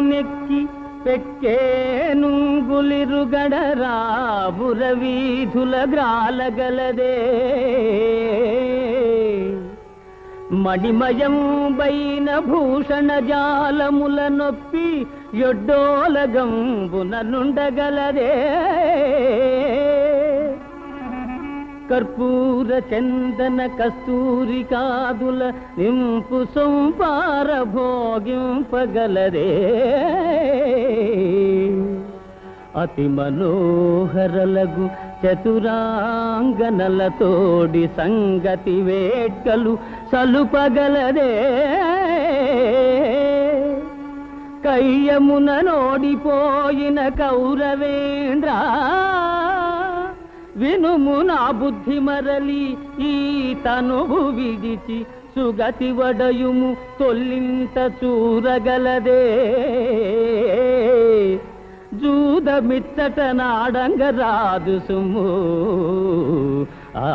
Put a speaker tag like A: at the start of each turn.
A: మెక్కి పెక్కేను వీధుల గ్రాలగలదే మణిమయంబైన భూషణ జాలముల నొప్పి ఎడ్డోలగంబున నుండగలదే. కర్పూర చందన కస్తూరి కాదుల నింపు సంపార భోగింపగలరే. అతి మనోహరలగు చతురాంగనలతోడి సంగతి వేట్కలు సలుపగలరే. కయ్యమున నోడిపోయిన కౌరవేంద్రా వినుము నా బుద్ధి మరలి ఈ తనువు విడిచి సుగతి వడయుము తొల్లింత చూరగలదే. జూదమిచ్చట నాడంగ రాదు సుము ఆ